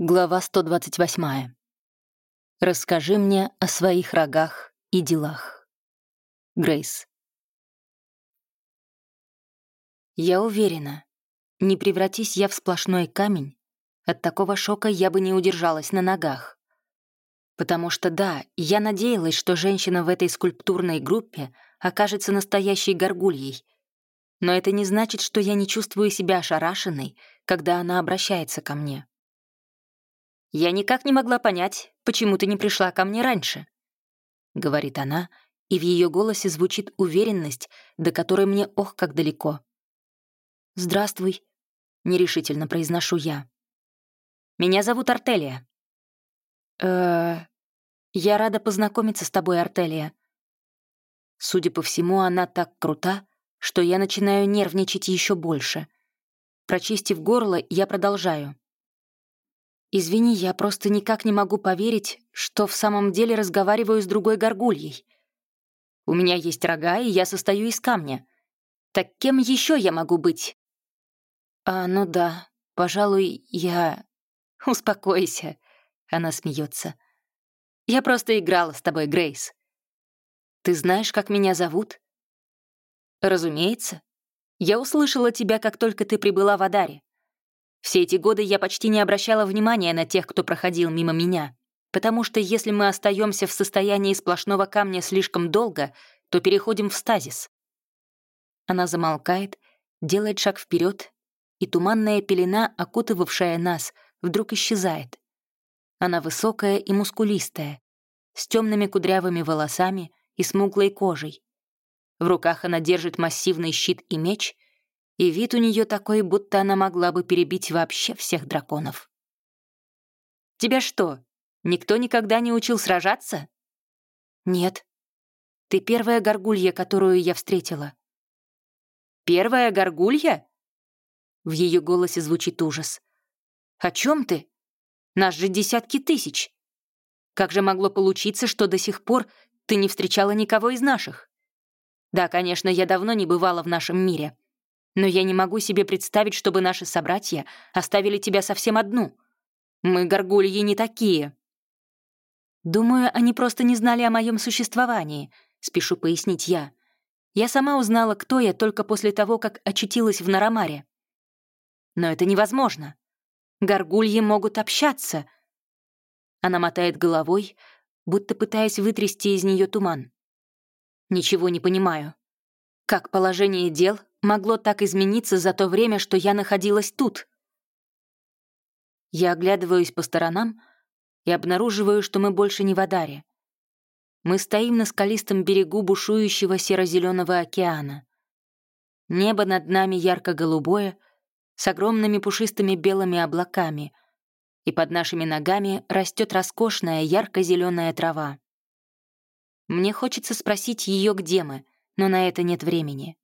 Глава 128. Расскажи мне о своих рогах и делах. Грейс. Я уверена, не превратись я в сплошной камень, от такого шока я бы не удержалась на ногах. Потому что да, я надеялась, что женщина в этой скульптурной группе окажется настоящей горгульей. Но это не значит, что я не чувствую себя ошарашенной, когда она обращается ко мне. «Я никак не могла понять, почему ты не пришла ко мне раньше», — говорит она, и в ее голосе звучит уверенность, до которой мне ох, как далеко. «Здравствуй», — нерешительно произношу я. «Меня зовут Артелия». э Я рада познакомиться с тобой, Артелия». Судя по всему, она так крута, что я начинаю нервничать еще больше. Прочистив горло, я продолжаю. «Извини, я просто никак не могу поверить, что в самом деле разговариваю с другой горгульей. У меня есть рога, и я состою из камня. Так кем еще я могу быть?» «А, ну да, пожалуй, я...» «Успокойся», — она смеется. «Я просто играла с тобой, Грейс. Ты знаешь, как меня зовут?» «Разумеется. Я услышала тебя, как только ты прибыла в Адаре. Все эти годы я почти не обращала внимания на тех, кто проходил мимо меня, потому что если мы остаемся в состоянии сплошного камня слишком долго, то переходим в стазис. Она замолкает, делает шаг вперед, и туманная пелена, окутывавшая нас, вдруг исчезает. Она высокая и мускулистая, с темными кудрявыми волосами и смуглой кожей. В руках она держит массивный щит и меч — и вид у нее такой, будто она могла бы перебить вообще всех драконов. «Тебя что, никто никогда не учил сражаться?» «Нет. Ты первая горгулья, которую я встретила». «Первая горгулья?» В ее голосе звучит ужас. «О чем ты? Нас же десятки тысяч. Как же могло получиться, что до сих пор ты не встречала никого из наших? Да, конечно, я давно не бывала в нашем мире, но я не могу себе представить, чтобы наши собратья оставили тебя совсем одну. Мы, горгульи, не такие». «Думаю, они просто не знали о моем существовании», — спешу пояснить я. «Я сама узнала, кто я, только после того, как очутилась в Нарамаре». «Но это невозможно. Горгульи могут общаться». Она мотает головой, будто пытаясь вытрясти из нее туман. «Ничего не понимаю. Как положение дел могло так измениться за то время, что я находилась тут? Я оглядываюсь по сторонам и обнаруживаю, что мы больше не в Адаре. Мы стоим на скалистом берегу бушующего серо-зеленого океана. Небо над нами ярко-голубое, с огромными пушистыми белыми облаками, и под нашими ногами растет роскошная ярко-зеленая трава. Мне хочется спросить ее, где мы, но на это нет времени.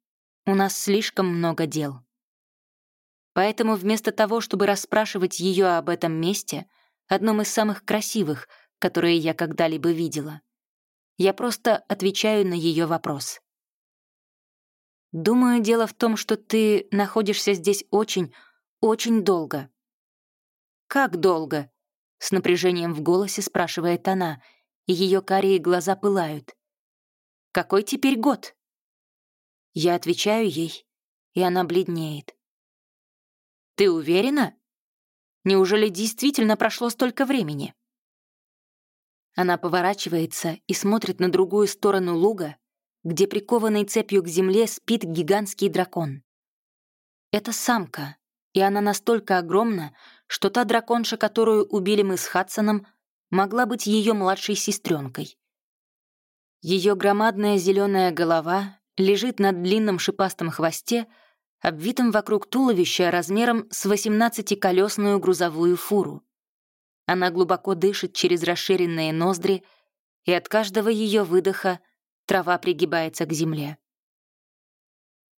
У нас слишком много дел. Поэтому вместо того, чтобы расспрашивать ее об этом месте, одном из самых красивых, которые я когда-либо видела, я просто отвечаю на ее вопрос. Думаю, дело в том, что ты находишься здесь очень, очень долго. Как долго? С напряжением в голосе спрашивает она, и ее карие глаза пылают. Какой теперь год? Я отвечаю ей, и она бледнеет. «Ты уверена? Неужели действительно прошло столько времени?» Она поворачивается и смотрит на другую сторону луга, где прикованный цепью к земле спит гигантский дракон. Это самка, и она настолько огромна, что та драконша, которую убили мы с Хадсоном, могла быть ее младшей сестренкой. Ее громадная зеленая голова лежит на длинном шипастом хвосте, обвитом вокруг туловища размером с 18-колесную грузовую фуру. Она глубоко дышит через расширенные ноздри, и от каждого ее выдоха трава пригибается к земле.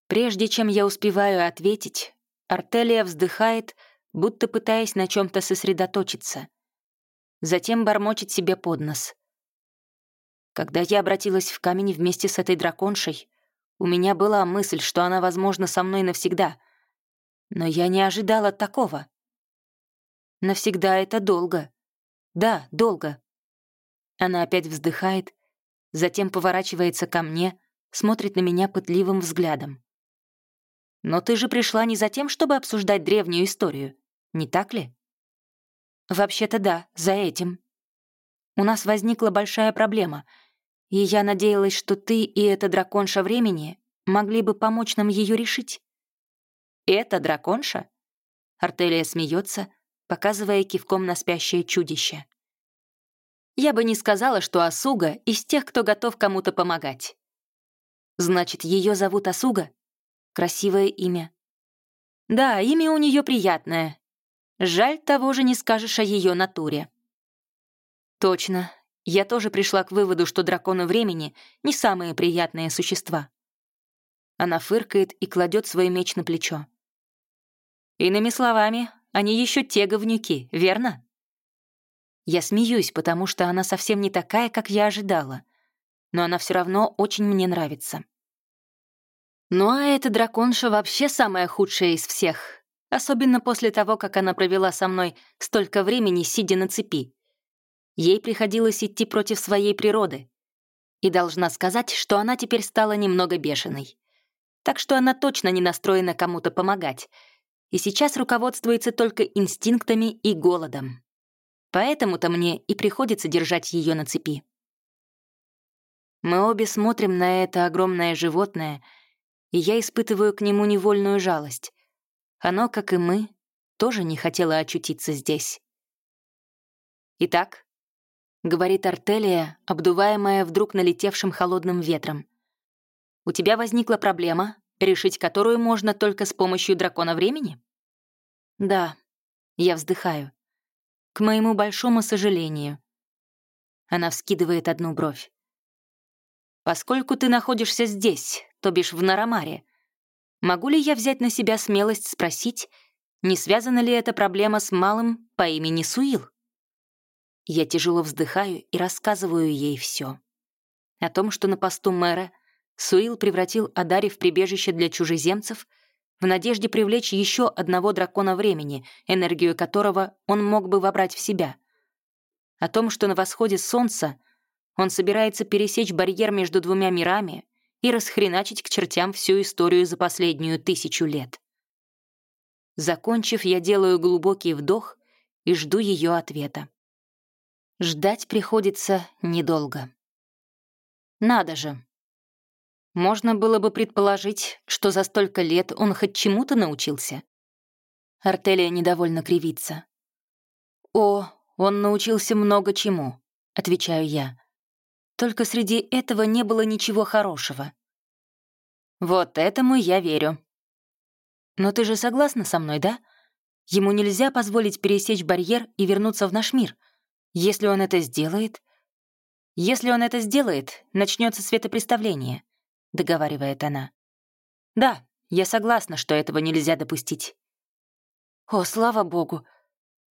Прежде чем я успеваю ответить, Артелия вздыхает, будто пытаясь на чем то сосредоточиться. Затем бормочет себе под нос. Когда я обратилась в камень вместе с этой драконшей, у меня была мысль, что она, возможно, со мной навсегда. Но я не ожидала такого. Навсегда это долго. Да, долго. Она опять вздыхает, затем поворачивается ко мне, смотрит на меня пытливым взглядом. «Но ты же пришла не за тем, чтобы обсуждать древнюю историю, не так ли?» «Вообще-то да, за этим. У нас возникла большая проблема, и я надеялась, что ты и эта драконша времени могли бы помочь нам ее решить». «Это драконша?» Артелия смеется, показывая кивком на спящее чудище. Я бы не сказала, что Асуга из тех, кто готов кому-то помогать. Значит, ее зовут Асуга? Красивое имя. Да, имя у нее приятное. Жаль, того же не скажешь о ее натуре. Точно. Я тоже пришла к выводу, что драконы времени — не самые приятные существа. Она фыркает и кладет свой меч на плечо. Иными словами, они еще те говнюки, верно? Я смеюсь, потому что она совсем не такая, как я ожидала. Но она все равно очень мне нравится. Ну а эта драконша вообще самая худшая из всех. Особенно после того, как она провела со мной столько времени, сидя на цепи. Ей приходилось идти против своей природы. И должна сказать, что она теперь стала немного бешеной. Так что она точно не настроена кому-то помогать — и сейчас руководствуется только инстинктами и голодом. Поэтому-то мне и приходится держать ее на цепи. Мы обе смотрим на это огромное животное, и я испытываю к нему невольную жалость. Оно, как и мы, тоже не хотело очутиться здесь. «Итак», — говорит Артелия, обдуваемая вдруг налетевшим холодным ветром, «у тебя возникла проблема, решить которую можно только с помощью дракона времени? Да, я вздыхаю. К моему большому сожалению. Она вскидывает одну бровь. Поскольку ты находишься здесь, то бишь в Нарамаре, могу ли я взять на себя смелость спросить, не связана ли эта проблема с малым по имени Суил? Я тяжело вздыхаю и рассказываю ей все. О том, что на посту мэра — Суил превратил Адари в прибежище для чужеземцев в надежде привлечь еще одного дракона времени, энергию которого он мог бы вобрать в себя. О том, что на восходе солнца он собирается пересечь барьер между двумя мирами и расхреначить к чертям всю историю за последнюю тысячу лет. Закончив, я делаю глубокий вдох и жду ее ответа. Ждать приходится недолго. Надо же, можно было бы предположить, что за столько лет он хоть чему-то научился. Артелия недовольно кривится. «О, он научился много чему», — отвечаю я. «Только среди этого не было ничего хорошего». «Вот этому я верю». «Но ты же согласна со мной, да? Ему нельзя позволить пересечь барьер и вернуться в наш мир. Если он это сделает...» «Если он это сделает, начнется светопреставление договаривает она. «Да, я согласна, что этого нельзя допустить». «О, слава богу!»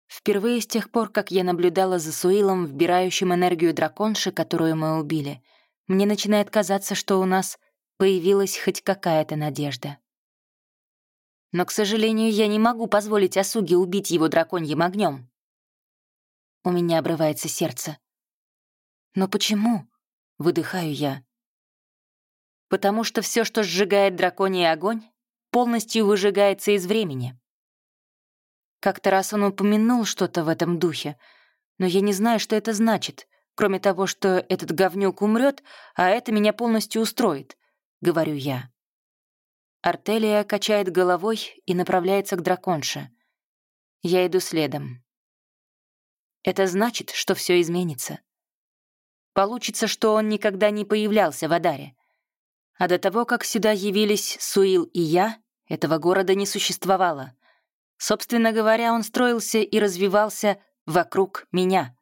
Впервые с тех пор, как я наблюдала за Суилом, вбирающим энергию драконши, которую мы убили, мне начинает казаться, что у нас появилась хоть какая-то надежда. Но, к сожалению, я не могу позволить Асуге убить его драконьим огнем. У меня обрывается сердце. «Но почему?» — выдыхаю я потому что все, что сжигает драконий огонь, полностью выжигается из времени. Как-то раз он упомянул что-то в этом духе, но я не знаю, что это значит, кроме того, что этот говнюк умрет, а это меня полностью устроит, — говорю я. Артелия качает головой и направляется к драконше. Я иду следом. Это значит, что все изменится. Получится, что он никогда не появлялся в Адаре. А до того, как сюда явились Суил и я, этого города не существовало. Собственно говоря, он строился и развивался вокруг меня.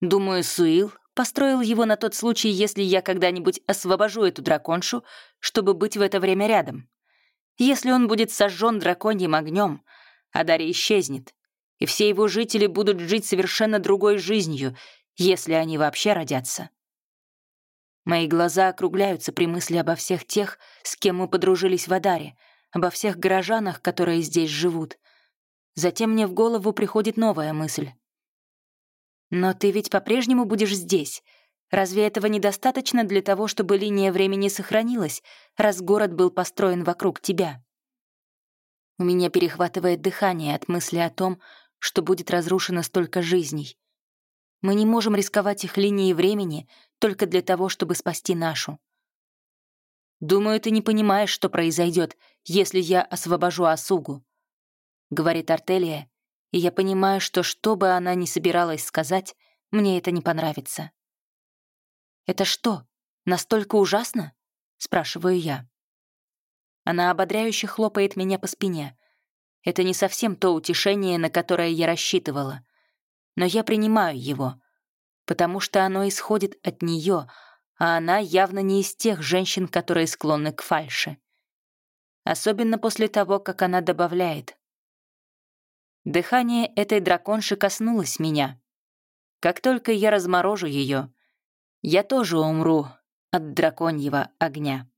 Думаю, Суил построил его на тот случай, если я когда-нибудь освобожу эту драконшу, чтобы быть в это время рядом. Если он будет сожжен драконьим огнем, а Дарья исчезнет, и все его жители будут жить совершенно другой жизнью, если они вообще родятся. Мои глаза округляются при мысли обо всех тех, с кем мы подружились в Адаре, обо всех горожанах, которые здесь живут. Затем мне в голову приходит новая мысль. «Но ты ведь по-прежнему будешь здесь. Разве этого недостаточно для того, чтобы линия времени сохранилась, раз город был построен вокруг тебя?» У меня перехватывает дыхание от мысли о том, что будет разрушено столько жизней. Мы не можем рисковать их линией времени только для того, чтобы спасти нашу. «Думаю, ты не понимаешь, что произойдет, если я освобожу Асугу», — говорит Артелия, и я понимаю, что что бы она ни собиралась сказать, мне это не понравится. «Это что, настолько ужасно?» — спрашиваю я. Она ободряюще хлопает меня по спине. Это не совсем то утешение, на которое я рассчитывала. Но я принимаю его, потому что оно исходит от нее, а она явно не из тех женщин, которые склонны к фальше. Особенно после того, как она добавляет. Дыхание этой драконши коснулось меня. Как только я разморожу ее, я тоже умру от драконьего огня.